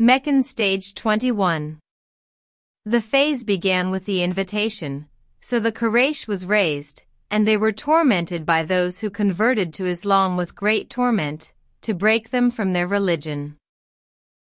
Meccan Stage 21 The phase began with the invitation, so the Quraysh was raised, and they were tormented by those who converted to Islam with great torment, to break them from their religion.